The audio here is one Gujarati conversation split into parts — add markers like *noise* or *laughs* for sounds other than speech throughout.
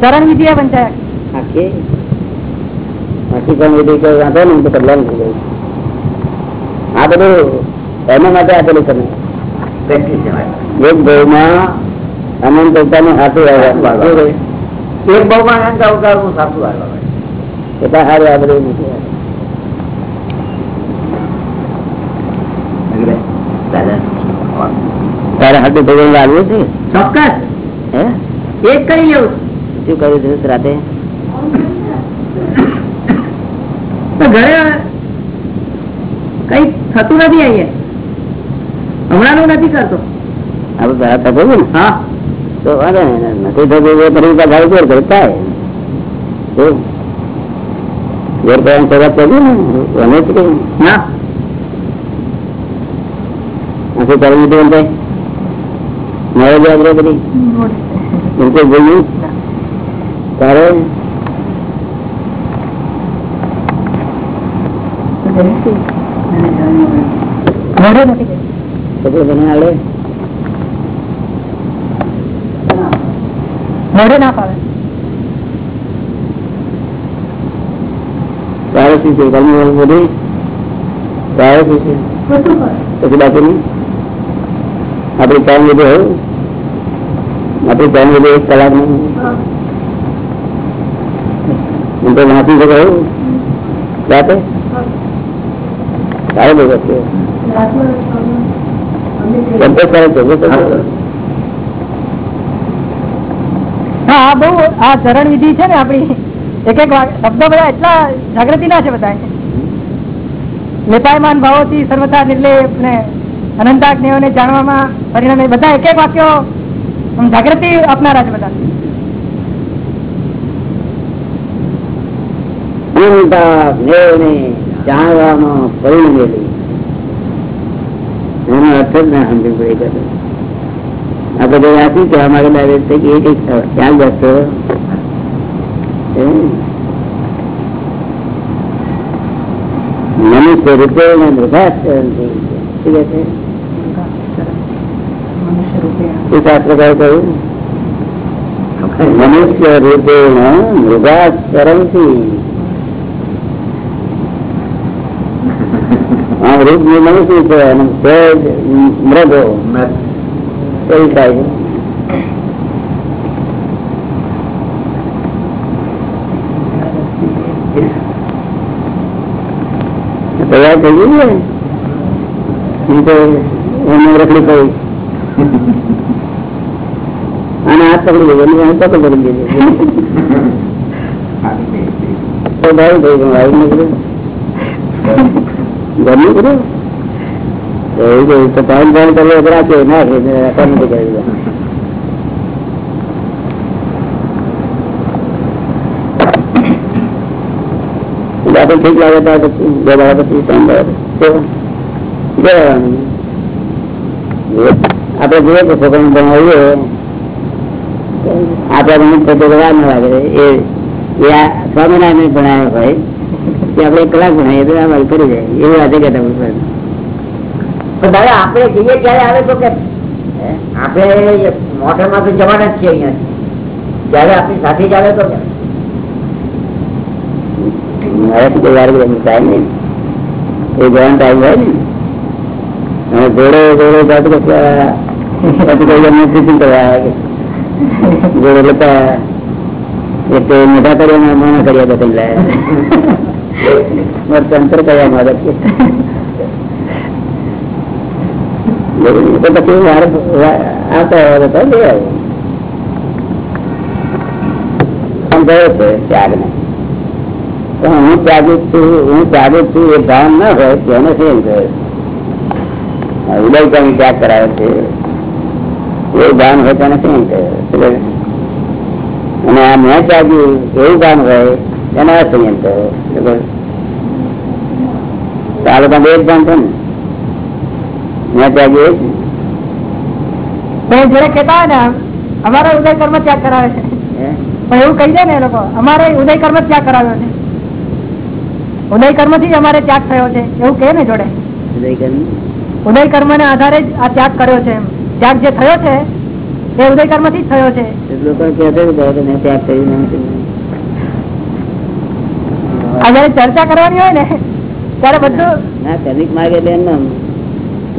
ચરણ વિધિ પંચાયત આખી આખી પણ વિધિ કોઈ વાંધો નહીં તો કલ્યાણ થઈ જાય આ બધું એના માટે આપેલું તમે. એક ભાવમાં અનંત અવતારનું આવ્યા એક બહુ માં અનંત અવતારનું સાચું આવ્યા. એટલા સારું આ બધું તારે હાથું ભગવાન લાવવું છે? ચોક્કસ. હે? એ જ કરી લેવું. શું કર્યું છે રાતે? ઘરે કઈ થતું નથી અહીંયા. હમણાં નથી કરતો આપણે ઘરે થતું ને? હા. તો વાંધો નથી થતું એ ફરી ભાઈ જોર કરતા જોર કરવાની શરૂઆત કરી ને? એને જ કહ્યું ના. આખી કરી દીધું મારે યાદ બધી? બિલકુલ નહીં આપણી ટાઈમ લીધો આપડે ટાઈમ લીધો એક કલાકનું એમ તો વાંચી રાતે સારું હા વિધિ છે ને આપડી એક એક શબ્દો બધા એટલા જાગૃતિ ના છે બધા લેપાયમાન ભાવોથી સર્વથા નિર્લેપ ને જાણવામાં પરિણામે બધા એક એક વાક્યો જાગૃતિ આપનારા છે બધા અનંતા મેળને જાણવામાં પરિણમેલી એનો અર્થ જ ના સમજી પડી ગયો આ બધું વાંચી કે અમારે લાગે છે? કે એક એક ખ્યાલ મનુષ્ય રૂપે મનુષ્ય રૂપે મૃગાસ કરમથી આમ રૂપની મનુષ્ય છે? અને સહેજ મૃગો એવું થાય છે. તૈયાર થઈ ગયું ને? તો એમને રખડી પડી અને હાથ પકડી ગયો એમને હાથ પકડ પડી ગયો તો ભાઈ નીકળ્યું. *laughs* ઠીક લાગે ત્યાર પછી બે દાડા પછી ત્રણ દાડા આપણે જોઈએ કે છોકરાને ભણાવીએ આપણા મને પોતે કરવા ન લાગે. એ સ્વામિનારાયણ ભણાવ્યો હોય કે આપણે એક કલાક ભણાવીએ તો આ કરી જાય. એવું આજે કહેતા પુષ્પા પણ. દાદા આપણે જઈએ ત્યારે આવે તો કે આપણે મોટરમાં તો જવાના જ છે અહીંયા જયારે આપણી સાથે જ આવે તો કે. મારાથી કોઈ વાર ટાઈમ નહીં. એ જવાનો ટાઈમ હોય ને. અને ઘોડો ઘોડો જાતો પછી પછી કોઈ એમને ટીચિંગ કરવા આવે કે. ઘોડો લેતા એક તો મોટા કર્યા નાના કર્યા બધા લાયા કયા મારે છે. હોય તેને શું કહે? ઉદય કઈ ત્યાગ કરાવે છે. એ ભાન હોય તેને શું કહે? અને આ મેં ત્યાગ્યું એવું ભાન હોય તેને અસંયમ કહે ચાલો તમે એક ભાન છે ને. મેં ત્યાગ્યું એ જ તો જયારે કેતા ને અમારે ઉદય કર્મ ત્યાગ કરાવે છે. પણ એવું કહી દે ને એ લોકો અમારે ઉદય કર્મ ત્યાગ કરાવ્યો છે. ઉદય કર્મથી જ અમારે ત્યાગ થયો છે. એવું કે ને જોડે. ઉદય કર્મ ને આધારે જ આ ત્યાગ કર્યો છે ત્યાગ જે થયો છે એ ઉદય કર્મથી જ થયો છે. ત્યાગ કરી આ જયારે ચર્ચા કરવાની હોય ને ત્યારે બધું? ના શ્રમિક માર્ગ એમ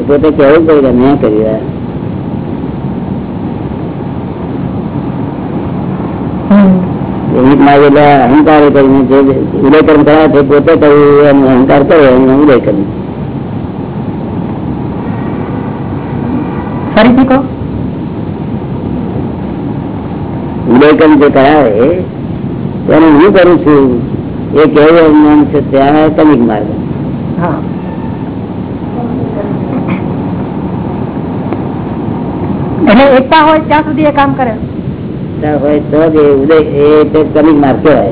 પોતે કેવું પડે કે મેં કર્યું. શ્રમિક માર્ગ એટલે અહંકાર કરીને જે ઉદય કર્મ કરાવે છે પોતે કર્યું એમ અહંકાર કરે એમ ઉદય કર્મ ફરીથી કહો. ઉદય કર્મ જે કરાવે તેને હું કરું છું? એ કેવું નામ છે ત્યાં શ્રમિક માર્ગ. હા. એટલે એકતા હોય ત્યાં સુધી એ કામ કરે. હોય તો જ એ ઉદય એ તે શ્રમિક માર્ગ કહેવાય.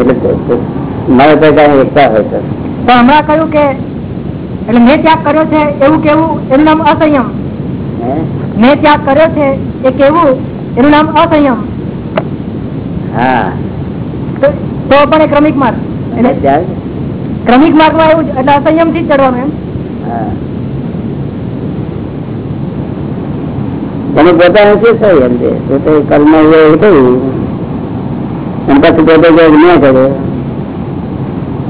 એટલે તો- તો- મારા એકતા હોય તો. તો હમણાં કહ્યું કે એટલે મેં ત્યાગ કર્યો છે એવું કેવું? એનું નામ અસંયમ. મેં ત્યાગ કર્યો છે એ કેવું? એનું નામ અસંયમ. હા. તો પણ એ ક્રમિક માર્ગ. એટલે ક્રમિક માર્ગમાં એવું એટલે અસંયમથી ચડવાનું એમ? તમે પોતાને શું થયું એમ છે પોતે કર્મ અને પછી પોતે ન કરે.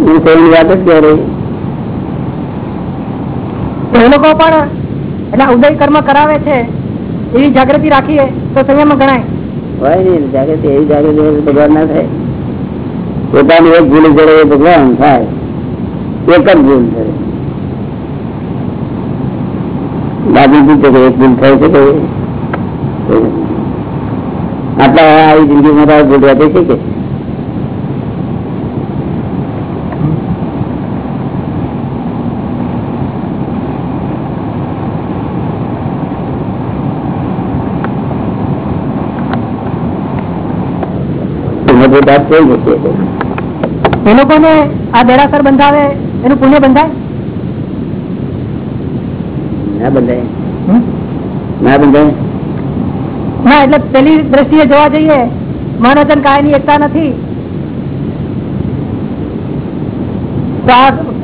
હું કોઈની વાત જ કરે એ લોકો પણ એટલે ઉદય કર્મ કરાવે છે એવી જાગૃતિ રાખીએ તો સંયમ ગણાય. હોય ને જાગૃતિ એવી જાગૃતિ ભગવાન ના થાય. પોતાની એક ભૂલી જડે ભગવાન થાય. એક જ ભૂલ કરે દાદી પૂછે કે એક ભૂલ થાય છે કે આટલા આવી જિંદગીમાં તારે ભૂલ વધે છે કે મજબૂત વાત થઈ જશે એ લોકોને આ દેરાસર બંધાવે એનું પુણ્ય બંધાય? ના બંધાય. ના બંધાય? ના એટલે પેલી દ્રષ્ટિએ જોવા જઈએ મનોજન કાયની એકતા નથી.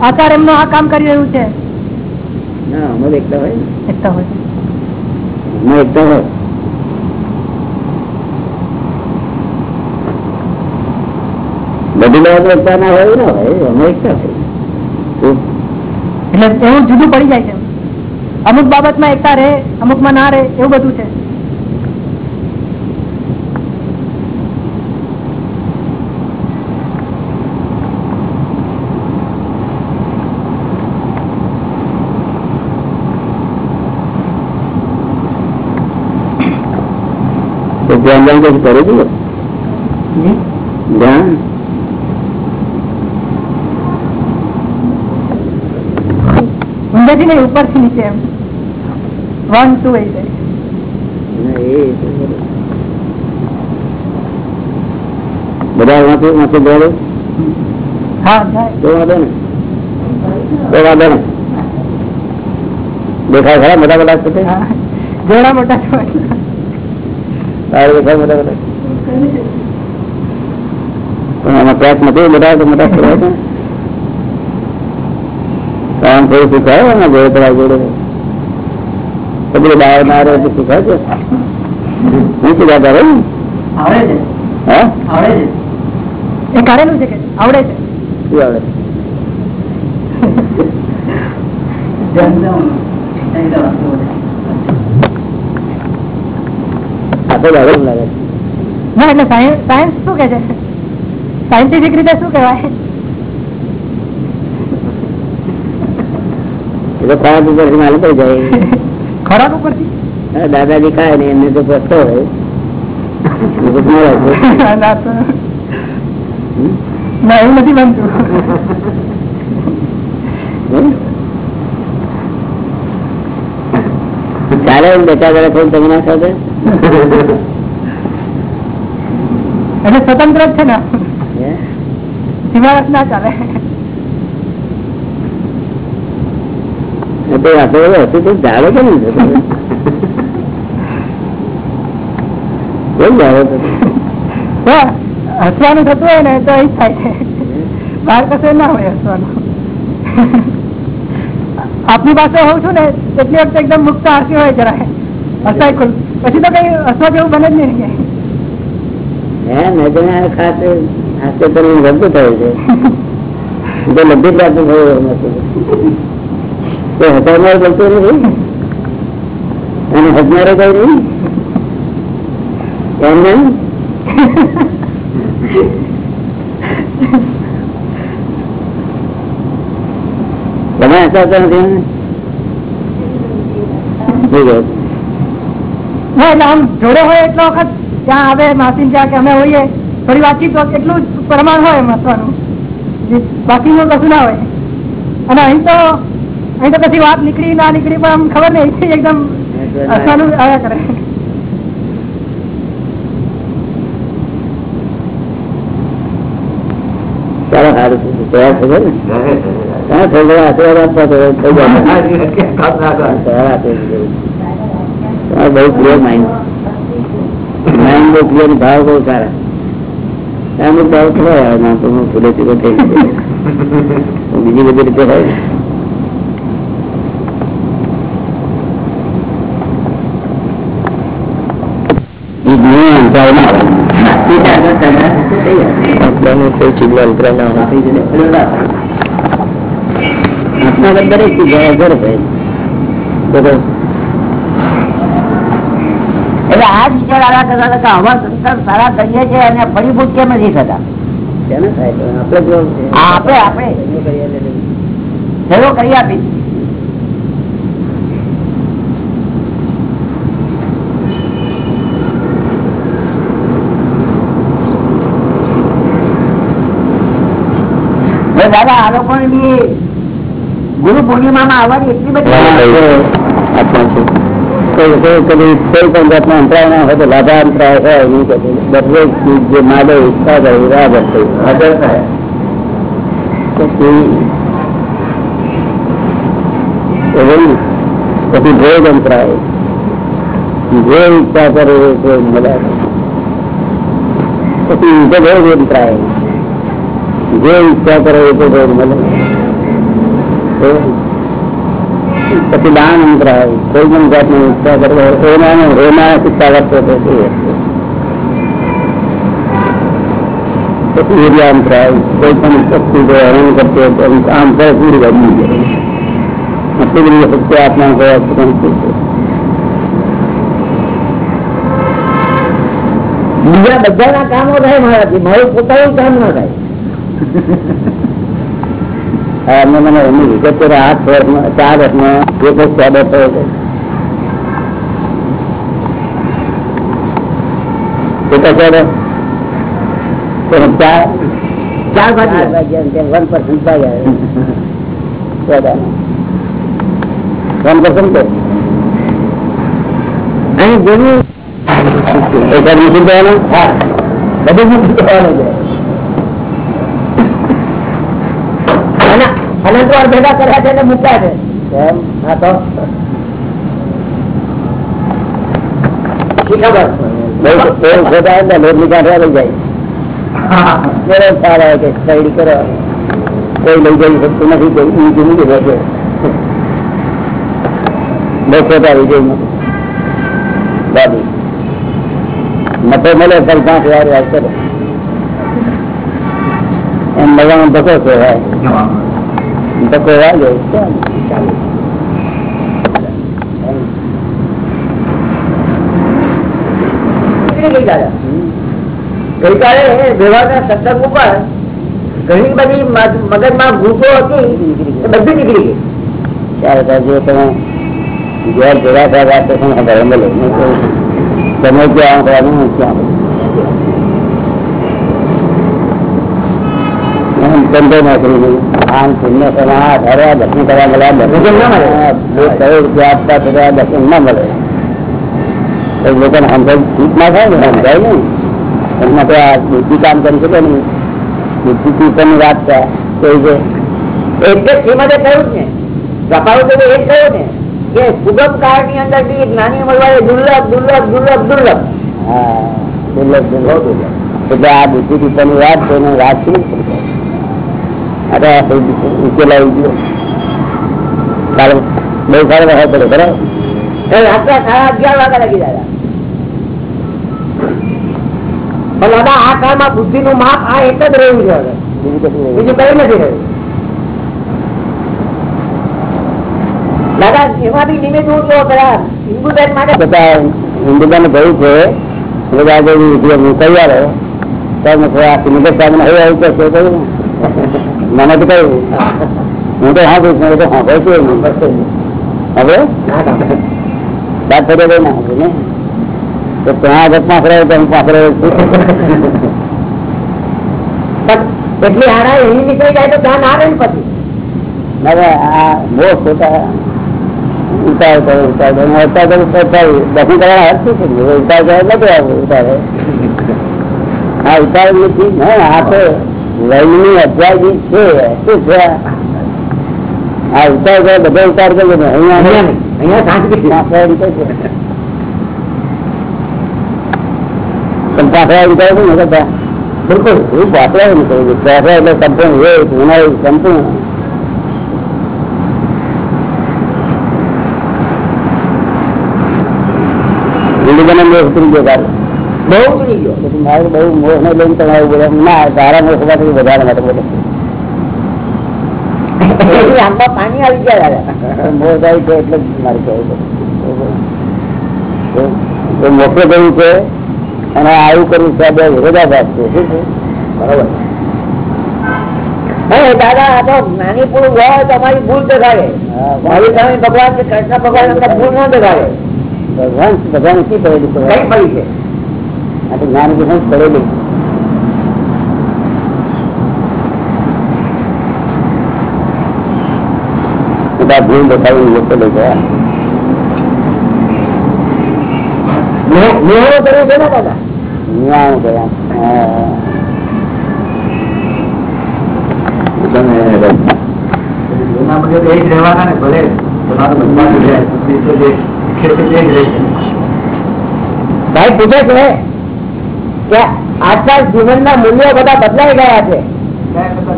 આચાર એમનું આ કામ કરી રહ્યું છે? ના એકતા હોય એકતા હોય. એકતા હોય. બધી બાબત એકતા ના હોય ને હોય અમે એકતા હોય? એટલે એવું જુદું પડી જાય છે. અમુક બાબતમાં એકતા રહે અમુકમાં ના રહે એવું બધું છે. તો ધ્યાન ધ્યાન કશું કરે છે? ધ્યાન ઊંધેથી નહીં ઉપરથી નીચે એમ વન ટુ એ જાય ના, એ તો બરોબર. બધા વાંચે વાંચે દોડે હા જાય તો વાંધો ને તો વાંધો ને દેખાય ખરા મોટા મોટા છે તે? હા. જોડા મોટા છો. તારે દેખાય મોટા મોટા. પણ આમાં ક્યાંક નથી બધા તો મોટા કહેવાય છે કામ થોડું શીખાયો ને જોડે? જોડે બહાર ના રહે તો શીખાય છે? હું શીખાતા રહે? આવડે છે. હા? આવડે છે. એ કરેલું છે કે? છે. શું આવડે? આ તો દાડો લાગે. છે. ના એટલે સાયન્સ સાયન્સ શું કે છે? સાયન્ટિફિક રીતે શું કહેવાય એ તો *laughs* ખોરાક ઉપરથી માલુમ પડી જાય. ખોરાક ઉપરથી? હા, દાદાજી ખાય ને એમને તો પસતો હોય. *laughs* એવું નથી બનતું. *laughs* ચાલે એમ બેટા જરા થોડું તમે ના સાથે એટલે સ્વતંત્ર જ છે ને? હે? ના ચાલે એ તો આપણે હતું તો જાડો કેમ હસવાનું થતું હોય ને તો એ જ થાય. છે બાર કશે ના હોય હસવાનું. આપની પાસે હોઉં છું ને એટલી વખતે એકદમ મુક્ત હાસ્ય હોય જરા હસાય ખુલ પછી તો કઈ હસવા જેવું બને જ નહીં હે નજર ખાસ હાસ્ય તો રદ થયું છે. જો લબ્ધી પ્રાપ્ત થયું નથી કઈ એટલે આમ જોડે હોય એટલો વખત, ત્યાં આવે માસી ત્યાં કે અમે હોઈએ, થોડી વાતચીત તો એટલું પ્રમાણ હોય એમ બાકી નું કશું ના હોય. અને અહીં તો અહીં તો પછી વાત નીકળી ના નીકળી પણ આમ ખબર નહીં એકદમ હસવાનું આવ્યા કરે. ચાલો સારું તૈયાર થશે ને? થોડો આશીર્વાદ આપવા થઈ જાય સવાર આપી દીધો. તમારો બહુ ક્લિયર માઇન્ડ માઇન્ડ બહુ ક્લિયર ભાવ બહુ સારા. અમુક ભાવ થોડો આવે ના તો હું ફૂલે ચૂકો થઈ બીજી બધી રીતે હોય ને. એ જ્ઞાન અંતરાય ના આવે. કોઈ ચીજનો અંતરાય ના દરેક ચીજ એટલે આ જ વિચાર આવ્યા કરતા હતા કે સંસ્કાર સારા કરીએ છીએ અને ફળીભૂત કેમ નથી થતા આપણે આપણે આપણે સહેલો કરી આપી હવે દાદા આ લોકોને બી ગુરુ પૂર્ણિમામાં આવવાની એટલી બધી કોઈ પણ જાતનો અંતરાય ના હોય તો લાભા અંતરાય હોય નહીં દરેક ચીજ જે માલે ઈચ્છા કરે એ બરાબર હાજર થાય. પછી ભોગ અંતરાય. જે ઈચ્છા કરે એ મળે. પછી ઉપભોગ અંતરાય. જે ઈચ્છા કરે એ ભોગ મળે એવું. પછી દાન અંતરાય કોઈ પણ જાતની ઈચ્છા કરવો હોય એના એના શિક્ષા કરતો તો તે હશે. પછી એરિયા અંતરાય કોઈ પણ શક્તિ જો હેરાન કરતી હોય તો એમ કામ કરે પૂરી બની જાય આટલી બધી શક્તિ આત્મા હોય તો પણ શું છે? બીજા બધાના કામો થાય મારાથી મારું પોતાનું કામ ના થાય હા, એમને મને એમની વિગત આઠ વર્ષમાં ચાર વર્ષમાં એક જ સ્વાદ થયો છે. કેટલા સ્વાદ ચાર ચાર બાજુ વન પર્સન્ટ વન પર્સન્ટ અહીં એક મૂકી દેવાનું બધું મૂકી દેવાનું છે. અને વાર ભેગા કર્યા છે મૂક્યા છે. એમ? હા તો. છે મતો મળે પણ પાંચ કરે. એમ મજામાં ધક્કો કહેવાય. દાદા ગઈકાલે વ્યવહારના સત્સંગ ઉપર ઘણી બધી મગજમાં ભૂતો હતી બધી નીકળી ગઈ. ત્યારે તો તમે ઘેર ભેગા થયા તો તમે ક્યાં હોવાનું ક્યાં એમ ધંધો નોકરી નહીં આમ પુણ્ય કરવા ધરવા દર્શન કરવા મળ્યા દર્શન ના મળે. બે કરોડ રૂપિયા આપતા થતા દર્શન ના મળે. તો લોકોને સમજાય ઠીક ના થાય ને? સમજાય નહીં એના માટે આ બુદ્ધિ કામ કરી શકે નહીં બુદ્ધિ થી પણ વાત છે કોઈ છે એટલે જ શ્રીમદે કહ્યું જ ને ગપાળું તો એ જ કહ્યું ને કે સુગમ કાળની અંદર બી જ્ઞાની મળવા એ દુર્લભ દુર્લભ દુર્લભ દુર્લભ. હા દુર્લભ દુર્લભ. દુર્લભ એટલે આ બુદ્ધિ ટીપાની વાત છે એને વાત કેવી રીતે અરે ઉકેલાવી ગયો. કાલે બહુ સારો વરસાદ પડ્યો બરાબર? રાત્રે સાડા અગિયાર વાગે લાગી પણ દાદા આ કાળમાં બુદ્ધિ નું માપ આ એક જ રહ્યું છે બીજું કઈ નથી રહ્યું. દાદા એમાંથી નિમિત્ત હું જો પેલા હિન્દુ માટે. બધા હિન્દુસ્તાન ગયું છે બધા જે વિધિઓ તૈયાર તો મેં કહ્યું, આ સિલિન્ડર સાહેબ ને હવે કહ્યું મને તો કહ્યું હું તો હા પૂછું તો હા ભાઈ શું હવે બાદ થઈ ગઈ ના હવે ને તો ત્યાં આગળ પાંચ રહ્યો તો હું પાંચ રહ્યો છું પણ એટલી હારા એની નીકળી જાય તો ધ્યાન આવે ને પછી હવે આ બહુ ખોટા ઉતાર કરો ઉતાર કરો ઉતાર કરો ઉતાર દર્શન કરવા હરતું છે ને. ઉતાર કરવા નથી આવું ઉતારે આ ઉતાર નથી ને આ તો વૈજ્ઞાનિક અધ્યાજી છે શું છે? આ ઉતાર કરે બધો ઉતાર કરજો ને અહીંયા અહીંયા. અહીંયા શાંતિ છે. ઉતાર ને બધા. બિલકુલ. કહું એટલે સંપૂર્ણ એ ગુનાઈ સંપૂર્ણ. હિન્દુસ્તાન મોહ ઉતરી ગયો. તારે બહુ? મારે બહુ મોહ ને લઈને તમારે બોલે ના તારા મોહમાંથી વધારે માટે બોલે એની પાણી આવી જાય મોહ થાય છે એટલે મારે કહેવું એ ગયું છે અને આવું કરવું છે બે વિરોધાભાસ છે શું છે બરોબર હે દાદા આ તો નાની પૂરું હોય તો અમારી ભૂલ દેખાડે મારી સ્વામી ભગવાન કૃષ્ણ ભગવાન ભૂલ ન દેખાડે. ભગવાન ભગવાન શી કઈ પડી છે આ તો જ્ઞાન વિશે કરેલું બધા ભૂલ દેખાડી લોકો લઈ ગયા નિર્ણય કર્યો છે ને દાદા નિયામ ગયા હા. એના બધે તો એ જ રહેવાના ને ભલે તમારું બનવાનું રહે બુદ્ધિ તો જે છે તે જ રહેશે ભાઈ પૂછે છે કે આજકાલ જીવનના મૂલ્યો બધા બદલાઈ ગયા છે.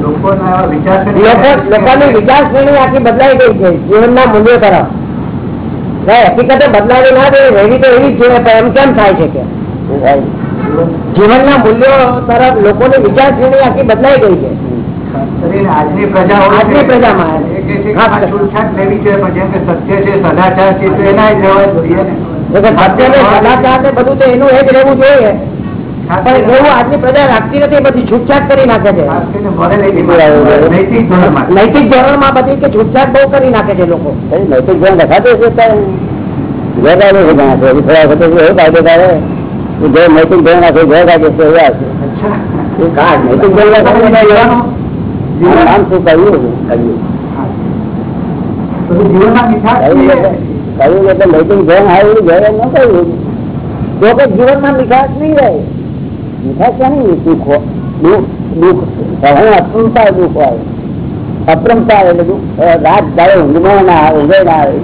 લોકોના વિચાર શ્રેણી આખી બદલાઈ ગઈ છે જીવનના મૂલ્યો તરફ. હકીકતે બદલાવી ના દે એવી તો એવી છે એમ કેમ થાય છે કે? જીવનના મૂલ્યો તરફ લોકોની વિચાર શ્રેણી આખી બદલાઈ ગઈ છે. આજની પ્રજા આજની પ્રજામાં. છૂટછાટ લેવી જોઈએ પણ જેમ કે સત્ય છે સદાચાર છે તો એના જ રહેવા જોઈએ ને. સત્ય ને સદાચાર ને બધું તો એનું એ જ રહેવું જોઈએ. પણ એવું આજની પ્રજા રાખતી નથી બધી છૂટછાટ કરી નાખે છે. ખાસ કરીને morality માટે, નૈતિક ધોરણ માટે. બધી કે છૂટછાટ બહુ કરી નાખે છે લોકો. નૈતિક જ્ઞાન દેખાતું છે ત્યારે છે ઘણા છે થોડા વખતે એવું કાયદો કરે જે નૈતિક ધોરણ આપે ગેરકાયદે છે એવા છે અચ્છા. નૈતિક ધોરણ આપે બધા એવાનું જીવન- આમ શું કહ્યું એટલે નૈતિક ધોરણ આવ્યું ઘેર ન કહ્યું જો કે જીવનમાં મીઠાશ નહીં રહે. મીઠા ક્યાં નહીં દુઃખ દુઃખ દુઃખ સહન અપ્રમતા દુઃખ આવે અપ્રમતા એટલે દુઃખ રાત દાડે ઊંઘમાં ના આવે ઊંઘે ના આવે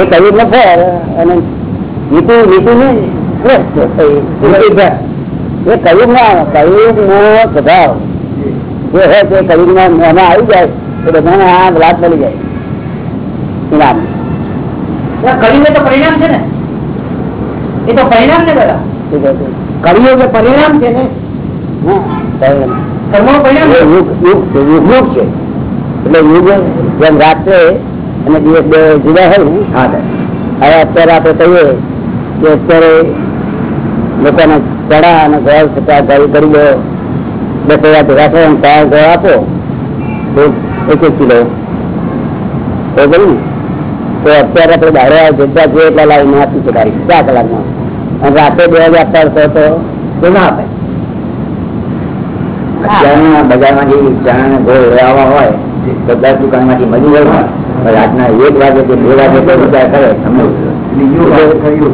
એ કહ્યું ન અને નીતિ નીતિ ને શ્રેષ્ઠ છે. નીતિ ફેર એ કહ્યું ના કહ્યું નો સ્વભાવ. જે તે ના એમાં આવી જાય તો બધાને આ લાભ મળી જાય. ઇનામ. તો પરિણામ છે ને. એ તો પરિણામ ને બધા. એ પરિણામ છે ને. યુગ છે, એટલે યુગ જેમ રાત્રે અને દિવસ બે જુદા હોય ને હા હવે અત્યારે આપણે કહીએ કે અત્યારે લોકોને ચડા અને ઘર થતા ગરી ગરીબો હજાર ભેગા થયા ચાર ગોળ આપો તો એક એક કિલો. તો ગયું તો અત્યારે આપણે બહાર જગ્યા જોઈએ એટલા લાવીને આપી શકાય. ચાર કલાકમાં. અને રાતે બે હજાર આપતા તો તો ના આપે. અત્યારના બજારમાંથી ચણા ગોળ લેવા હોય તો દસ દુકાનમાંથી મજૂર હોય રાતના એક વાગે કે બે વાગે તો વિચાર કરે.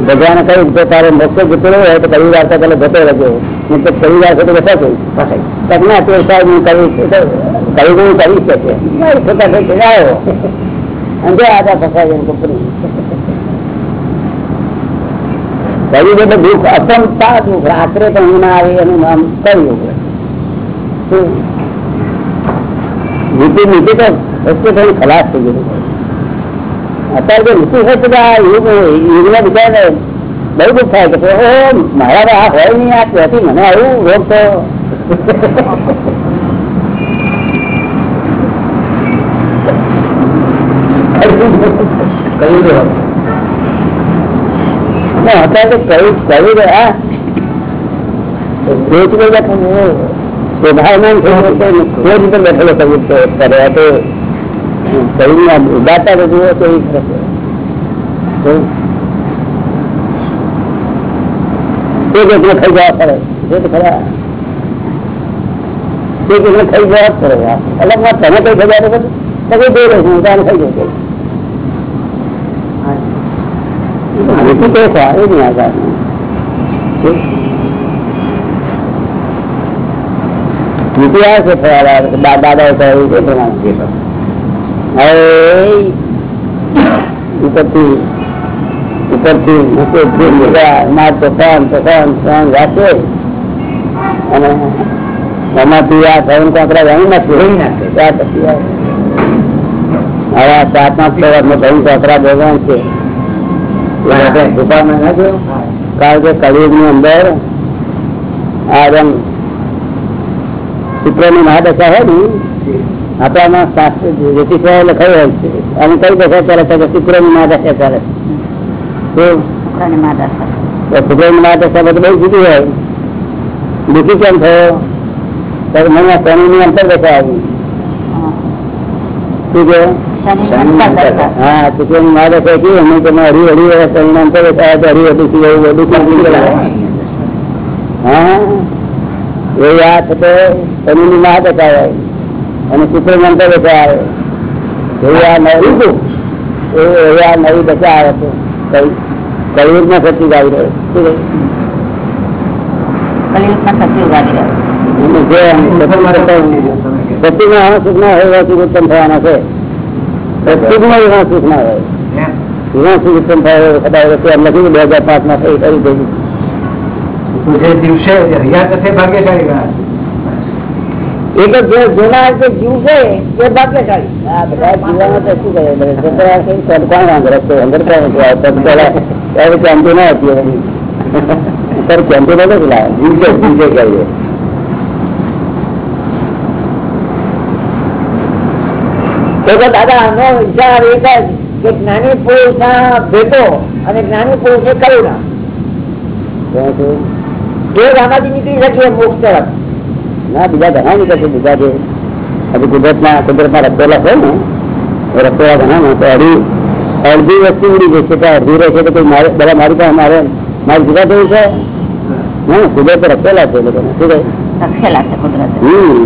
બધાને કહ્યું કે તારે મોક્ષ જતો રહ્યો હોય તો કઈ વાર તો પેલો જતો રહેજો. નહીં તો કઈ વાર તો બેઠા છું. ફસાય ના તે સાહેબ હું કરીશ તો કઈ હું કરી શકે. છતાં આવ્યો અને આજા ફસાય એમ કંપની કહ્યું એટલે દુઃખ અસંતા દુઃખ. રાત્રે પણ હું ના આવે એનું નામ કર્યું નીતિ નીતિ તો વચ્ચે થોડી ખલાસ થઈ ગયું અત્યારે ઋતુ છે તો આ યુગ યુગના બિચારા બહુ દુઃખ થાય કે ઓહો, મારા આ હોય નહીં આ ત્યાંથી મને આવું રોગ તો ના, હતા તો કહ્યું કહ્યું પર બેઠેલો. તો એક એકને જવા જ પડે. અલગ તમે કઈ ખબર તો કઈ રહ્યું હું ખાઈ જશે એટલું તો સારું નહીં આધાર ઇતિહાસ છે થયા દાદા કહ્યું છે પ્રમાણે હવે ઉપરથી ઉપરથી તોફાન તોફાન રાખે અને એમાંથી આ થઈને કાંકરા જાણી નાખે ત્યાર પછી સાત પાંચ છ વર્ષમાં થઈને કાંકરા ભગવાન છે કૃપામાં ના જોયું? કારણ કે કળિયુગની અંદર આ શુક્રની મહાદશા હોય ને આપણામાં શાસ્ત્ર લખાયું હોય છે. અને કઈ દશા ચાલે છે? શુક્રની મહાદશા ચાલે છે. શુક્રની મહાદશા. બધું બહુ જુદી હોય. દુઃખી કેમ થયો? મને શનિ ની અંતર દશા આવી. શું કે હા કી અમે તમે હરી હરી તો હરી હરી હા એ આ શનિની અને શુક્ર મંત્ર નવી આ નવી દશા આવે છે. કઈ કલયુગમાં સચી આવી રહ્યો. શું કહ્યું? અને જે સચીમાં આવા સુખ ના હોય એવા સુખ ઉત્પન્ન થવાના છે સચીમાં એવા સુખ ના હોય એવા સુખ ઉત્પન્ન થાય કદાચ વચ્ચે એમ લખ્યું બે હજાર પાંચમાં થઈ કરી ગયું જે દિવસે રિયા થશે ભાગ્યશાળી ગણાય એક જ જે જોનાર જે જીવ છે એ ભાગ્યશાળી આ બધા જીવવામાં તો શું કરે બધા છોકરા કઈ કોણ કોણ વાંધો રસ્તો અંદર કોણ હતું? આ તો પેલા ત્યારે કેમ્પી ના હતી હવે. અત્યારે કેમ્પી નતો પેલા જીવશે જીવશે કહીએ તો દાદા આનો વિચાર એક જ કે જ્ઞાની પુરુષ ના ભેટો અને જ્ઞાની પુરુષની કરુણા. એ આમાંથી નીકળી શકીએ મોક્ષ તરફ. ના બીજા ઘણા નીકળશે બીજા જે હજી કુદરતના કુદરતના રખેલા છે ને એ રખેલા ઘણા ને તો અઢી અડધી વસ્તુ ઉડી જશે કે અડધી રહેશે તો કોઈ મારે બધા મારી પાસે મારે મારી જુદા થયું છે? ના કુદરત રખેલા છે એ લોકોને શું કહે? હમ.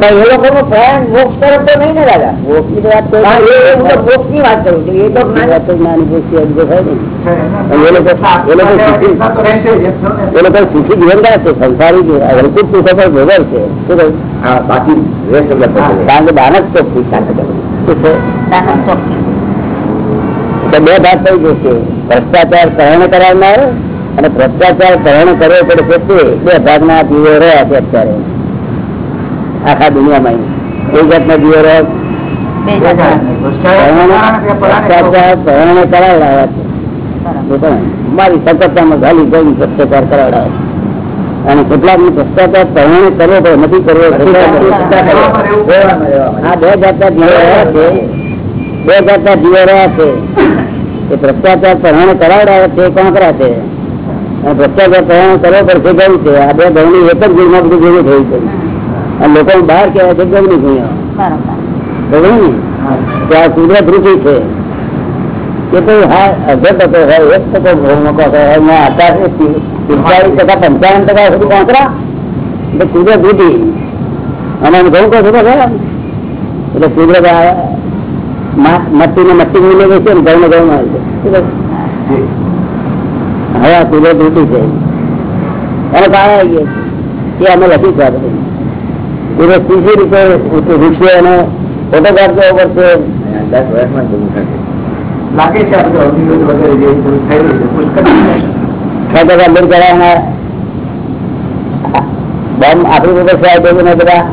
પણ એ લોકો નું પ્રયાણ મોક્ષ તરફ તો નહીં ને દાદા. વાત એ મોક્ષની વાત. કરું છું. તો છે, લોકો એ લોકો સુખી જીવનદાર છે સંસારી હલકું સુખ પર ભોગવ છે. શું બાકી કારણ કે દાનક ચોખ્ખી સાથે છે બે ભાગ થઈ જશે ભ્રષ્ટાચાર સહન કરાવનાર અને ભ્રષ્ટાચાર સહન કરવો પડે છે તે બે ભાગના જીવો રહ્યા છે અત્યારે. આખા દુનિયામાં એ જાતના જીવો રહ્યા ભ્રષ્ટાચાર સહન કરાવડાવ્યા છે. એ પણ મારી ગઈ ભ્રષ્ટાચાર કરાવડાવે અને કેટલાક ભ્રષ્ટાચાર સહન કરવો પડે નથી કરવો આ બે જાતના જીવો રહ્યા છે. બે જાતના જીવો રહ્યા છે. એ ભ્રષ્ટાચાર સહન કરાવડાવે છે કોણ કરા છે? અને ભ્રષ્ટાચાર સહન કરવો પડશે ગયું છે. આ બે ગૌની એક જ ગુણમાં બધું જેવું થયું છે. લોકો બહાર કહેવાય છે ગૌની ગુણ્યો બરોબર. ને? કે આ કુદરત રૂપી છે. કે કોઈ હા અડધો ટકો હોય એક ટકો મોકો હોય અહીંયા આકાશ પિસ્તાળીસ ટકા પંચાવન ટકા સુધી કોંકરા એટલે કુદરત રૂપી. અને આમ ઘઉં કહો છો તો ખરા? એટલે કુદરત આ મટ્ટી ને મટ્ટી મિલે છે ને ઘઉં ને ઘઉં મળે છે. શું કહે? હવે આ કુદરત રૂપી છે. અને કાળા આવી ગયા છે એ અમે લખી છે આ બધું કુદરત રીતે વૃક્ષો અને ફોટોગ્રાફ કરવો પડશે દસ વર્ષમાં જવું થશે. લાગે છે આ બધું વગેરે જે બધું થઈ રહ્યું છે પુષ્કળ ફોટોગ્રાફ બંધ કરાવવાના બોમ્બ આપણી ઉપર છે આ ને બધા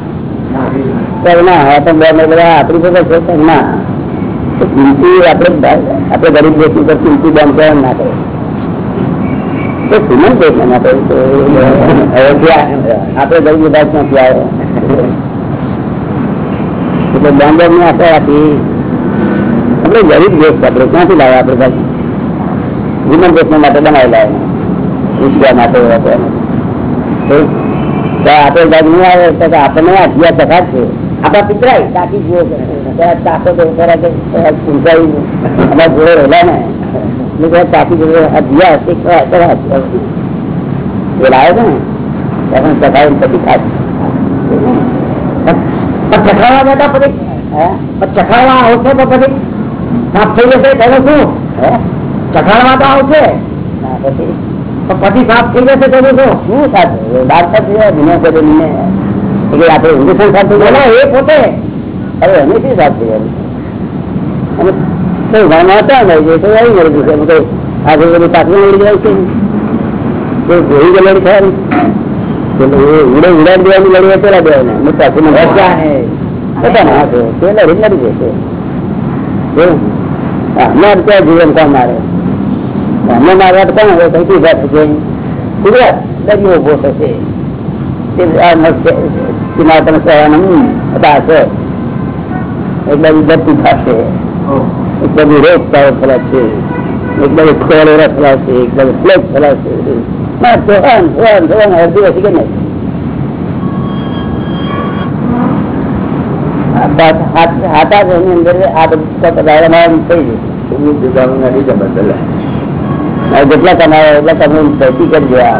તો ના હવે તો બોમ્બ બધા આપણી ઉપર છે ના કિંમતી આપણે આપણે ગરીબ દેશ ઉપર કિંમતી બોમ્બ કેમ ના કરે? તો શ્રીમંત *laughs* દેશ આપણે ગરીબ બધા નથી આવે એટલે બોમ્બની આશા રાખી. આપણે ગરીબ દેશ છે આપણે, ક્યાંથી લાવે આપણે પાસે જીવન દેશ માટે બનાવેલા રૂપિયા માટે આપણે જાગ નહીં આવે, તો આપણને અગિયાર ટકા છે આપણા પિતરાય તાકી જુઓ તાકો તો ઊંચાઈ અમારા જોડે રહેલા ને. તાકી જોડે અગિયાર એ લાવે છે ને? ત્યાં ટકાવી પછી ખાસ ચખાડવા જતા પછી ચખાડવા આવશે તો પછી સાફ થઈ જશે તેને શું ચખાડવા તો આવશે પછી તો પછી સાફ થઈ જશે તેને શું શું સાથે બાર પછી દુનિયા કરીને એટલે આપણે હિન્દુસ્તાન સાથે બોલો એ પોતે અરે અમે શું સાથ થઈ અને કઈ ગામમાં હતા ને જે તો આવી મળી જશે એમ કઈ આજે બધું પાછું મળી જાય છે કોઈ જોઈ ગયેલી ખરી એટલે એ ઉડે ઉડાડી દેવાની લડી પેલા દેવાના. પોતાના હાથે જશે. જીવન કામ મારે. અમે મારા કોણ હવે કઈ વાત છે ગુજરાત દરિયો ઊભો થશે. તે આ મસ્ત કિનાર તમે સહેવાનું હતા છે. એક ધરતી થશે. બાજુ રેત ચાવો ફેલાશે એક બાજુ ખોલેરા ફેલાશે એક બાજુ પ્લેટ ફેલાશે ના ધોવાન ધોવાન ધોવાન અડધી વસી ગઈ હાથા એની અંદર આ બધું પધારવામાં થઈ જશે જેટલા કમાવો એટલા તમે પૈકી કરજો આ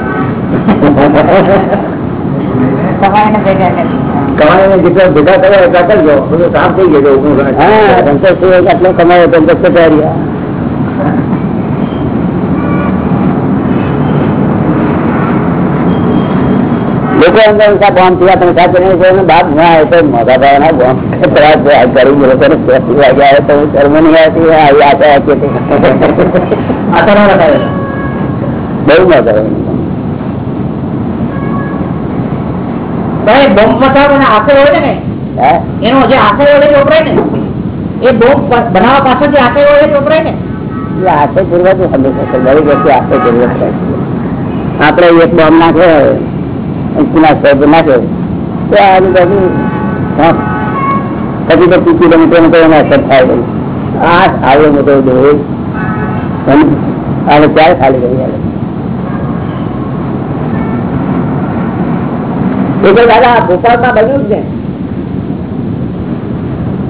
કમાઈને જેટલા ભેગા કરો એટલા કરજો બધું સાફ થઈ ગયો હા સંતોષ સિવાય આટલો કમાયો તો સંતોષ લોકો અંદર ઉનકા બોમ્બ થયા તમે સાથે નહીં. બાપ ના આવે તો મોટા ભાઈ ના બોમ્બ ગરીબ લોકો ને પેસી વાગ્યા આવે તો શર્મ નહીં આવતી આવી આશા બહુ મજા આવે બોમ્બ મચાવો આશય હોય ને? એનો જે આશય હોય એ વપરાય ને? એ બોમ્બ બનાવવા પાછળ જે આશય હોય એ વપરાય ને? એટલે આશય પૂર્વક હંમેશા છે દરેક વ્યક્તિ આશય પૂર્વક આપણે એક બોમ્બ નાખે તો તો તો ગઈ આ આવ્યો મોટો બન્યું જ ને.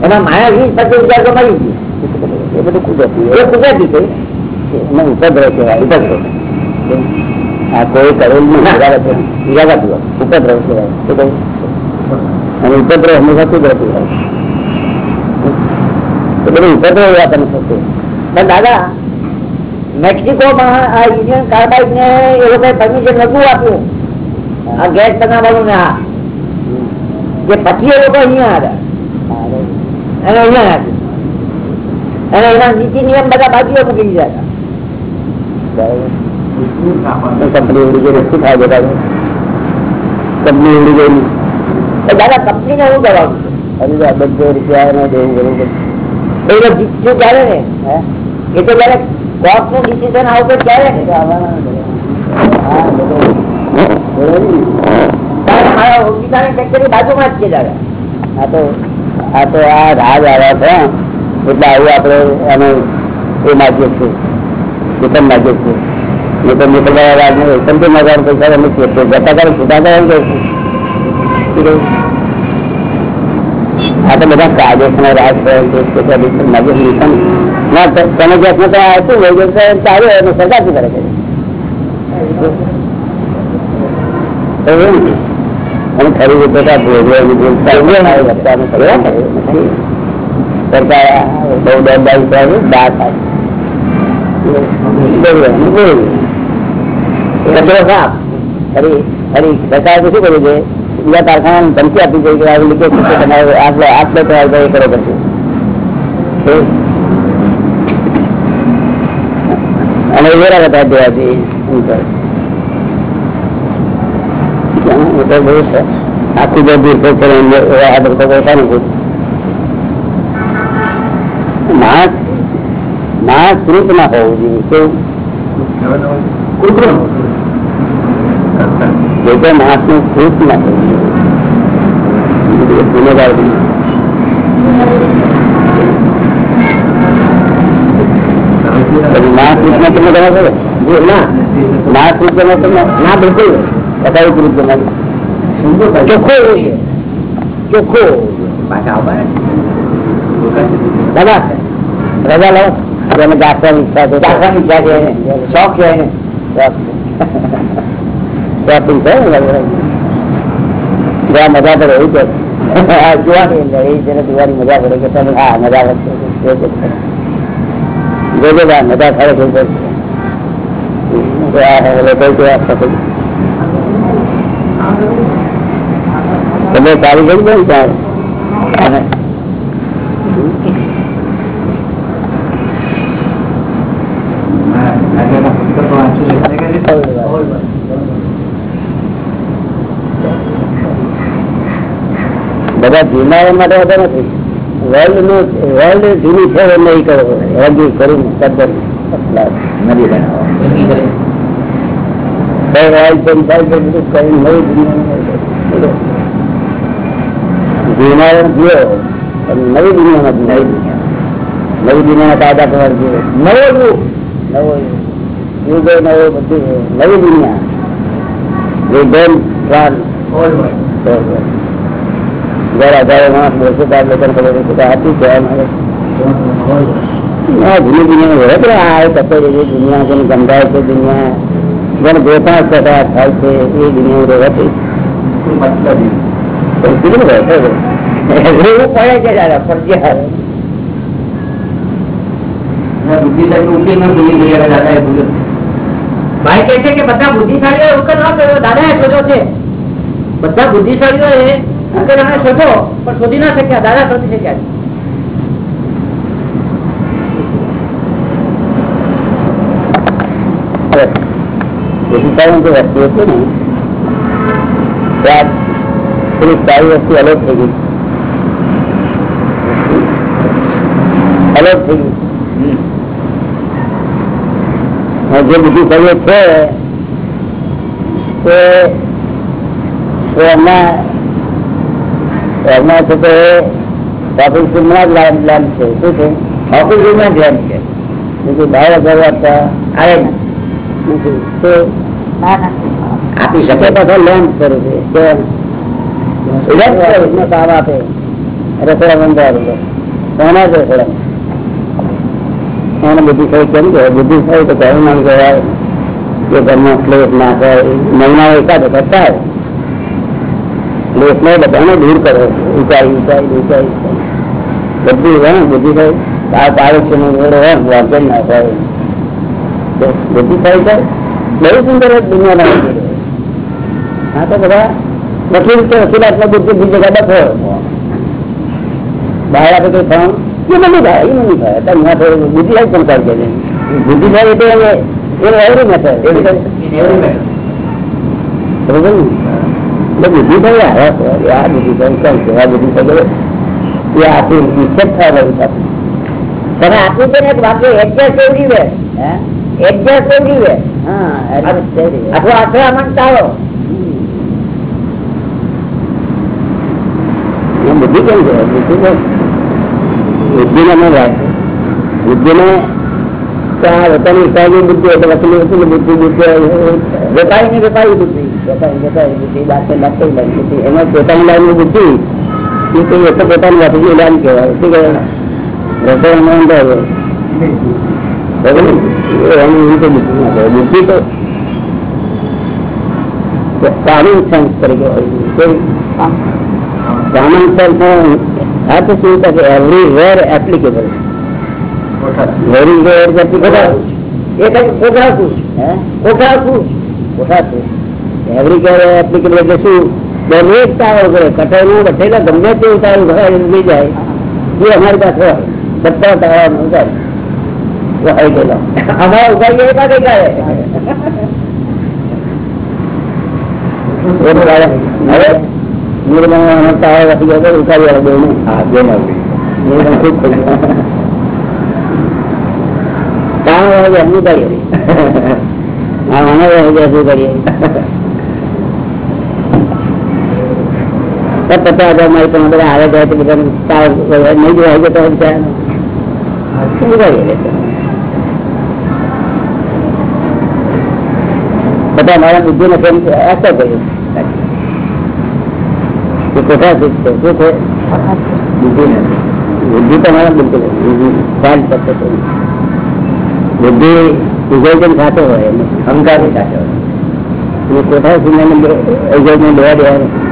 એમાં માયા વીસ પચીસ હજાર ગઈ એ બધું કુદરતી. એ કુદરતી છે. ઉપદ્રવ કહેવાય, ઉપદ્રવ. આ કોઈ કરેલ નહીં ઇરાદાપૂર્વક ઉપદ્રવ કહેવાય. શું કહ્યું? અને ઉપદ્રવ હંમેશા કુદરતી હોય? તો બધું ઉપદ્રવ આપણને થશે પણ દાદા, મેક્સિકોમાં આ યુનિયન કાર્બાઇડ ને એ લોકોએ પરમિશન નતું આપ્યું. આ ગેસ બનાવવાનું ને આ. જે પછી એ લોકો અહીંયા આવ્યા. અને અહીંયા આવ્યું. અને એના નીતિ નિયમ બધા બાજુઓ મૂકી દીધા હતા. કંપની ઉડી ગઈ શું થાય બધા કંપની ઉડી ગઈ તો દાદા કંપનીને એવું કરવાનું હજુ તો રૂપિયા ને દેવું કરવું એ તો જીત્યું ને? એ તો જયારે કોર્ટનું ડિસિઝન આવતું ત્યારે ને? મારા ઓળખીતાની ફેક્ટરી બાજુમાં જ છે દાદા. આ તો આ તો આ રાજ આવ્યા છે એટલે આવું આપણે એને એ માગીએ છીએ. વેતન માગીએ છીએ. નહીં તો નીકળવા રાજ ને વેતન પૈસા અમે જતા કરે છૂટા કરે એમ કહીશું. શું કહ્યું? આ તો બધા કાયદેસર રાજ કરે છે સ્પેશિયલ વેતન માગીએ છીએ. વેતન ના તમે જ્યાં તો હોય તો ચાલે અને સરકાર શું કરે છે? અને ખરી રીતે આ આ. સરકાર બહુ દરબારી કરે દાળ થાય ભોગવે અને ભોગવે. કચરો સાફ શું કર્યું માણસ માણસ રૂપ ના હોવું જોઈએ. કેવું? જે તે માણસનું કૃત ના હોવું જોઈએ એ ગુનેગાર બને. પછી માણસ કૃત તમે ગણો છો જે ના માણસ કૃત ગણો તમે ના બિલકુલ કસાઈ કૃત ગણો ચોખ્ખો હોવું જોઈએ. ચોખ્ખો દાદા રજા લો જેને ગાંઠવાની ઈચ્છા છે ચાખવાની ઈચ્છા છે એને. શોખ છે એને શોપિંગ છે ને જ્યાં મજા પડે એવું છે આ જોવાની અંદર એ જેને જોવાની મજા પડે કે તમે હા મજા પડશે એ જ છે. જોજો બા મજા થાય છે લોકો કેવા થશે. તમે સારી ગઈ ને ત્યાં બધા જીવનારા માટે હોતો નથી. વર્લ્ડનું વર્લ્ડ જૂની છે એ નહીં કરો રગી કરી તદ્દન નથી બનાવો રોયલ પેન થાય છે બધું કરી નવી દુનિયા જીવનારા જીવો પણ નવી દુનિયામાં નવી દુનિયા. નવી દુનિયાના કાયદા પ્રમાણે જીવો. નવો યુગ. નવો યુગ. યુગ નવો બધું નવી દુનિયા. We don't run જરા જરા માણસ બોલશે ત્યારે લોકોને ખબર પડે કે આ શું કહેવા માંગે ધીમે ધીમે છે. આ તપે હતો જે દુનિયા જેને ગંધાય છે દુનિયા જેને બેઠા કટા થાય છે એ દુનિયા રહેવા છે છે? પડે છે દાદા ફરજિયાત ભાઈ કે છે કે બધા બુદ્ધિશાળીઓ ઉકેલ ન કર્યો દાદા એ શોધો છે બધા બુદ્ધિશાળીઓ એ ઉકેલ અમે શોધો, પણ શોધી ના શક્યા, દાદા શોધી શક્યા થઈ ગઈ. જે બુદ્ધિશાળીઓ છે તે તે એમના એમના છે તો ઓફિસ રૂમમાં જ લાઈન છે. શું છે? ઓફિસ રૂમમાં જ લાઈન છે. બીજું બહાર અગર વાંચતા આવે નથી તો આપી શકે તો કહ્યું ના કહેવાય કે ઘરમાં ક્લેશ ના થાય મહિના એકાદ વખત થાય ક્લેશ ને બધાને દૂર કરો ઊંચાઈ ઊંચાઈ ઊંચાઈ બધું હોય ને બુદ્ધિ થઈ આ બાળક હોય વાંચન ના થાય બુદ્ધિ થઈ છે બહુ સુંદર એક દુનિયાના વકીલો. હા તો બધા વકીલ કે વકીલાતમાં બુદ્ધિ બીજી જગ્યા બેઠો બહાર આપે કઈ ફોન એ મને થાય એ મને થાય અત્યારે ના થાય બુદ્ધિ આવી પણ કાઢ છે બુદ્ધિ થાય એટલે એને એને એવરી મેટર એવી બરોબર ને એટલે બુદ્ધિ થઈ આવ્યા છે આ બુદ્ધિ થઈ કેમ છે આ બુદ્ધિ થઈ ગયો એ આખી નિશ્ચિત થાય રહ્યું છે તમે આપ્યું છે ને એક વાક્ય એડજસ્ટ એવરી વે હે એડજસ્ટ એવરી વે હા adjust થઈ રહ્યું. અથવા અથડામણ ટાળો એમ બુદ્ધિ કેમ છે બુદ્ધિ તો બુદ્ધિ ને અમે રાખે બુદ્ધિ ને ત્યાં પોતાની હિસાબની બુદ્ધિ એટલે વકીલી વકીલી બુદ્ધિ બુદ્ધિ વેપારી ની વેપારી બુદ્ધિ વેપારી વેર બુદ્ધિ ડાક્ટર ડાક્ટર લાઈન બુદ્ધિ એમાં પોતાની લાઈન બુદ્ધિ એ તો એ તો પોતાની વાપરી લાઈન કહેવાય. શું કહેવાય? રસોઈ અંદર આવે. બરાબર? ને? એ એની રીતે બુદ્ધિ ના કહેવાય. બુદ્ધિ તો સારું સેન્સ તરીકે હોય છે. કેવી? common sense નો અર્થ શું છે? કે everywhere applicable. Very rare applicable. એ કઈ ઓઘાશું હે? ઓઘાશું ખોટા છે everywhere એપ્લિકેબલ એટલે શું દરેક તાવ કરે કટેલું બઠેલા ગમે તે ભરાય લઈ જાય. એ અમારી પાસે બધા તાવ ઉતાર હોય ગયેલા. અમારા ઉઘાડીએ એકા કઈ કાઢે હવે ગયો ઉતારી આવે હા કામ તો એમનું કરીએ *laughs* હા મને હોય શું કરીએ જાય તો બધા નહીં બુદ્ધિ ને કેમ અસર કર્યું એ કોઠા ખાતો હોય, અહંકાર ખાતો હોય. અને કોઠા સુખ ઇગોઇઝમ લેવા દેવા નથી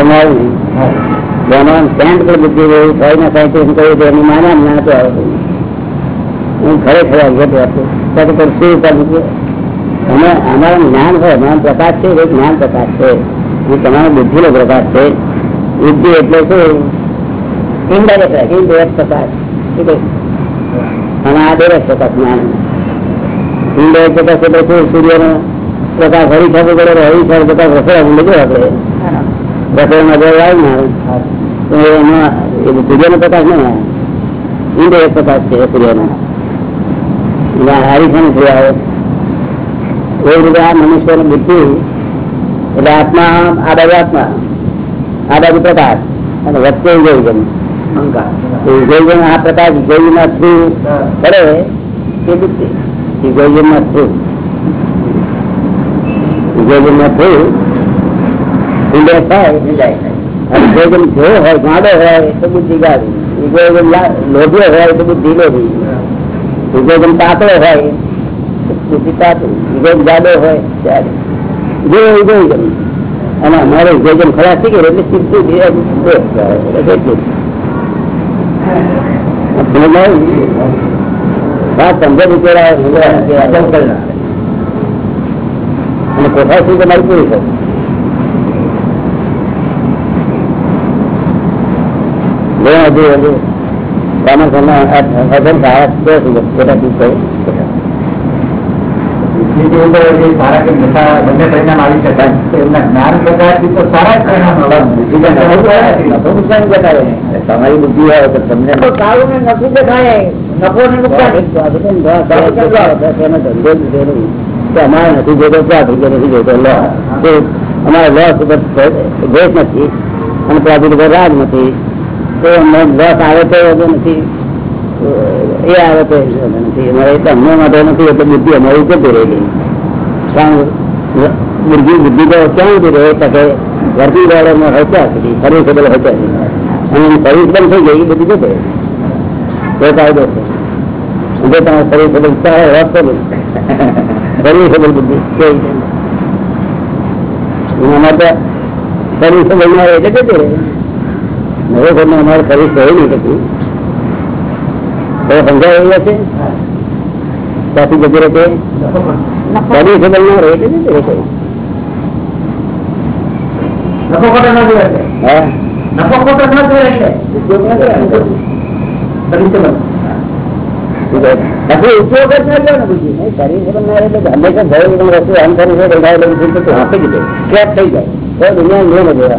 એમાં પર બુદ્ધિ એવું થાય સાયન્ટિસ્ટ કહ્યું તો એની માના ના તો આવે. હું ખરેખર ત્યારે પણ શું અમે અમારું જ્ઞાન હોય જ્ઞાન પ્રકાશ છે એ જ્ઞાન પ્રકાશ છે. એ તમારો બુદ્ધિનો પ્રકાશ છે. બુદ્ધિ એટલે શું? ઇનડાયરેક્ટ ઇનડાયરેક્ટ પ્રકાશ. અને આ દરેક પ્રકાશ જ્ઞાન. ઇનડાયરેક્ટ પ્રકાશ એટલે શું? સૂર્યનો પ્રકાશ હરીફા પડે હરીફા પ્રકાશ રસોડા આપણે એવી રીતે આ મનુષ્યની બુદ્ધિ, એટલે આત્મા, આ આત્મા, આ પ્રકાશ, અને વચ્ચે વિજયજન વિજયજન આ પ્રકાશ વિજયજન ના થ્રુ કરે? તે બુદ્ધિ. વિજયજન ના થ્રુ વિજયજન ના વિજય થાય અને વિજયજન જો હોય, ગાડો હોય, તો બુદ્ધિ ગાડી વિજયજન લોભ્યો હોય, તો બુદ્ધિ લોભી. વિજયજન પાતળો હોય બુદ્ધિ પાતળી. વિજય જાડો હોય ત્યારે જે વિજયજન અને અમારે વિજયજન ખરાબ થઈ ગયું એટલે સીધું સમજે બિચારા અને કોઠા સુધી તમારી પૂરી થશે બે હજુ હજુ કોમર્સ હજુ સારા કોટા શું કહ્યું સારા કે મોટા બંને પરિણામ આવી શકાય એમના જ્ઞાન પ્રકારથી તો સારા જ પરિણામ તમારી બુદ્ધિ હોય તો તમને સારું ને નથી દેખાય. નફો ને નુકસાન અમારે નથી જોતો પ્રાપ્ત નથી જોતો. લો. અમારે લોસ દેશ નથી. અને ઉપર રાગ નથી. તો આવે તો નથી. એ આવે તો નથી. અમારે અમને માટે નથી એટલે બુદ્ધિ અમારી જતી રહેલી. બુદ્ધિ બુદ્ધિ તો ક્યાં સુધી રહે? કે ઘરથી વાળામાં હોય ત્યાં સુધી સર્વિસેબલ હોય ત્યાં સુધી. અને સર્વિસ બંધ થઈ ગઈ બધી જશે એ કાયદો છે? જો તમે સર્વિસેબલ ચાહે રસ કરો સર્વિસેબલ બુદ્ધિ. કેવી એના માટે સર્વિસેબલ ના રહે એટલે જતી રહે. નવે ઘરને અમારે સર્વિસ રહી નહીં શકતી તો સમજાય એવી હશે ત્યાંથી જતી રહે સર્વિસેબલ ના રહે નફો ખોટો ન જોઈએ હા? નફો ખોટો ન જોઈએ એટલે ઉપયોગ ના ઉપયોગ જ નહીં એટલે હંમેશા ભય વસ્તુ આમ કરી છે આપી દીધો થઈ જાય. તો દુનિયા નિયમ ને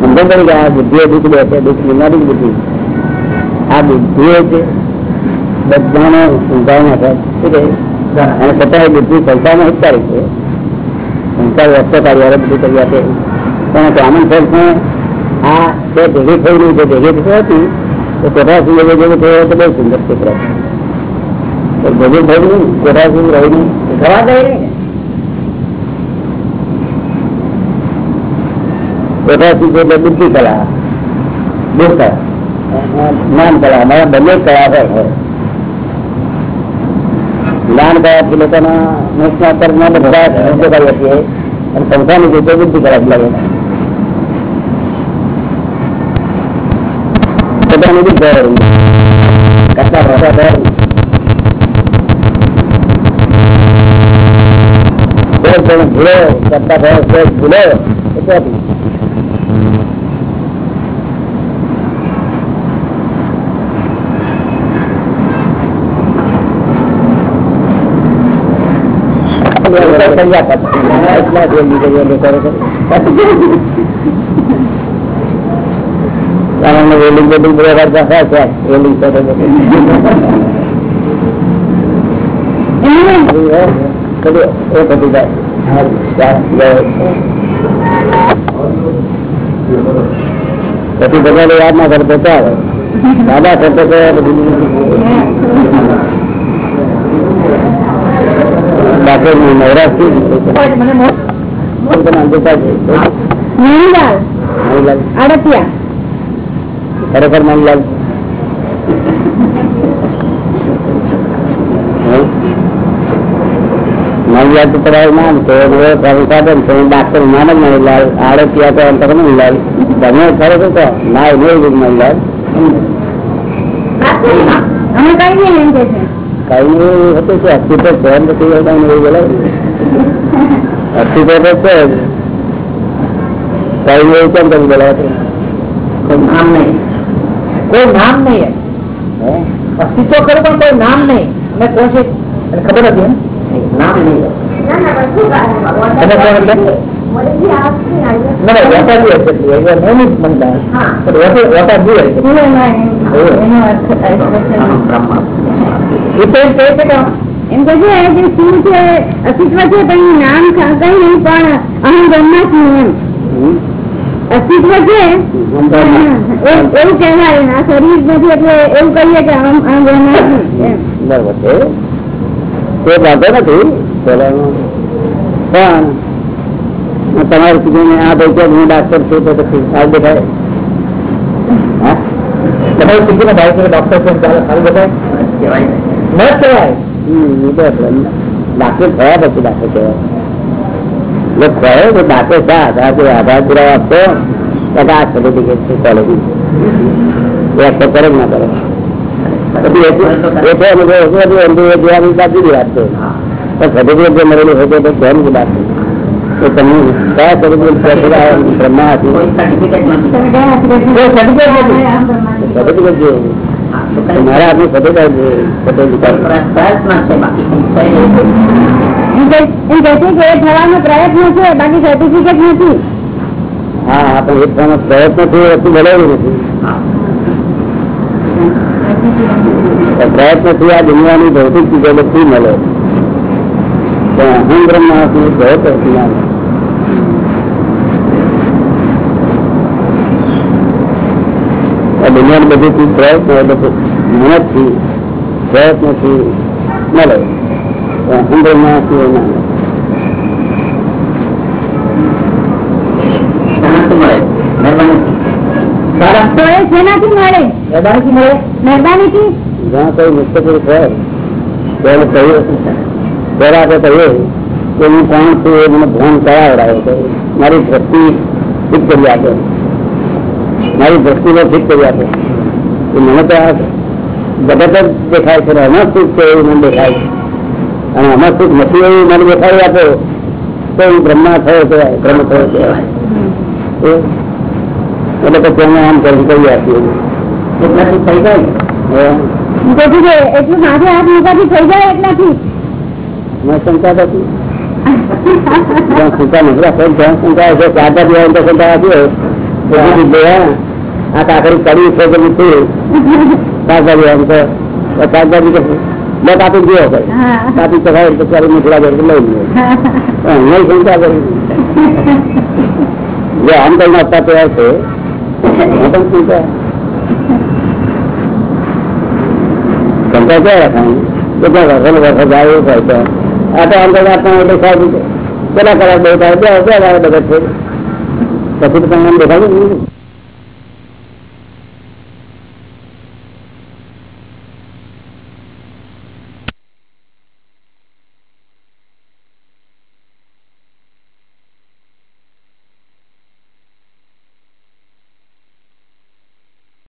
તારું એમ સમજ પડી કે આ બુદ્ધિ દુઃખ છે, દુઃખ બીમારી બુદ્ધિ. આ બુદ્ધિ છે, બધાને ઊંઘાઈ નાખે અને બુદ્ધિ સંસારમાં હિતકારી છે. સંસાર વ્યસ્ત કાર્ય બધું કરી આપે. પણ બ્રાહ્મણ સેન્સ આ બે ભેગી થઈ રહી છે ભેગી થઈ હતી તો કોઠા સિંહ જેવું જેવું થયું તો બહુ સુંદર ચિત્ર ભેગી થઈ નહીં કોઠા સિંહ રહી કોઠા સિંહ એટલે બુદ્ધિ કલા દુઃખ જ્ઞાન કલા અમારા બંને કલા હોય જ્ઞાન કલાથી લોકોના મોક્ષના કર્મમાં બધા સંસારની રીતે બુદ્ધિ કલા લાગે ભૂલો કરતા ભૂલો? એટલા જે લીધે જે લોકો કરે છે. કારણ કે વેલિંગ બેલિંગ બધા પાસે છે વેલિંગ સાથે બધું. બધું એ બધું જાય હા, ત્યાં જાય. પછી બધાને યાદ ના કરતો ચાલે દાદા કરતો તો બધું બાકી નવરાશ ખરેખર મનલાલ મનલાલ તો પડાય નામ હવે પ્રભુસાદન છે ડાક્ટર નામ જ મનલાલ આડતિયા તો અંતર મનલાલ તમે ખરેખર તો ના નહીં મનલાલ અમે કઈ નહીં એમ કે છે. કઈ એવું હતું કે અસ્તિત્વ છે નથી એવું બોલાય. અસ્તિત્વ તો છે. કઈ એવું કેમ કરી નામ નહીં. કોઈ નામ નહીં અસ્તિત્વ ખરું પણ કોઈ નામ નહીં. ખબર હતી નામ નહીં. એમ કે છે. કે શું છે? અસ્તિત્વ છે પણ નામ કઈ નહીં પણ અહી બ્રહ્મા છું એમ. અસ્તિત્વ છે? એવું કહેવાય. આ શરીર નથી એટલે એવું કહીએ કે એમ. બરોબર છે. તે વાંધો નથી. પણ તમારે કીધું આ ભાઈ કે હું ડાક્ટર છું તો પછી સારું દેખાય તમારે કીધું ને ભાઈ કે ડોક્ટર છે ચાલે સારું દેખાય કહેવાય ન કહેવાય ડાક્ટર થયા પછી ડાક્ટર કહેવાય ડાક્ટર આધાર આધાર પુરાવા આપતો આ સર્ટિફિકેટ છે કોલેજ એ કરે ના કરે પછી એ એ અનુભવ હશે તો એમ તો એ જોવાની બાજુ વાત છે પણ સર્ટિફિકેટ જે મળેલું હોય તો ધ્યાન જ બાદ તો તમે કયા સર્ટિફિકેટ બ્રહ્મા હતી સર્ટિફિકેટ જોઈએ. મારા હાથનું સર્ટિફિકેટ એ થવાનો પ્રયત્ન છે બાકી સર્ટિફિકેટ નથી. હા આપણે એક પ્રમાણે પ્રયત્નથી વસ્તુ બોલાવ્યું નથી. પ્રયત્નથી આ દુનિયાની ભૌતિક ચીજો બધી મળે. પણ અહમ બ્રહ્માસ્મી કહે તો ના દુનિયા આ બધી ચીજ પ્રયત્ન મહેનતથી પ્રયત્નથી મળે. પણ એ મળે? મહેરબાની થી જ્યાં કોઈ મુખ્ય પુરુષ હોય ત્યારે કહીએ આપણે કહીએ કે હું કોણ છું એ મને ભાન કરાવડાવે છે. મારી દ્રષ્ટિ ઠીક કરી આપે. મારી દ્રષ્ટિને ઠીક કરી આપે. એ મને તો આ જગત જ દેખાય છે આમાં સુખ છે એવું મને દેખાય છે. અને આમાં સુખ નથી એવું મને દેખાડી આપો. તો હું બ્રહ્મા થયો કહેવાય, બ્રહ્મ થયો કહેવાય. એટલે પછી અમે આમ કરી કરી આપીએ. એટલાથી થઈ જાય એટલું માથે હાથ મૂકાથી થઈ જાય, એટલાથી. મેં શંકા હતી જ્યાં શંકા નથી રાખે જ્યાં શંકા છે ચારતા દિવસ તો શંકા આપી હોય. તો બીજી બે હા, આ કાકડી કડી છે કે નથી તો શાકભાજી કાપી ગયો ભાઈ કાપી ચખાય તો ચાલી નીકળ્યા જાય લઈ લે નહીં શંકા કરી. જે આમ કરીને આપતા તૈયાર છે. હું પણ શંકા. શંકા ક્યાં રાખવાની? વરસાદ વરસાદ જાય એવું થાય તો? આ તો કરીને આપણા થાય બે બે વાર બધા છે પછી તો તમને દેખાડું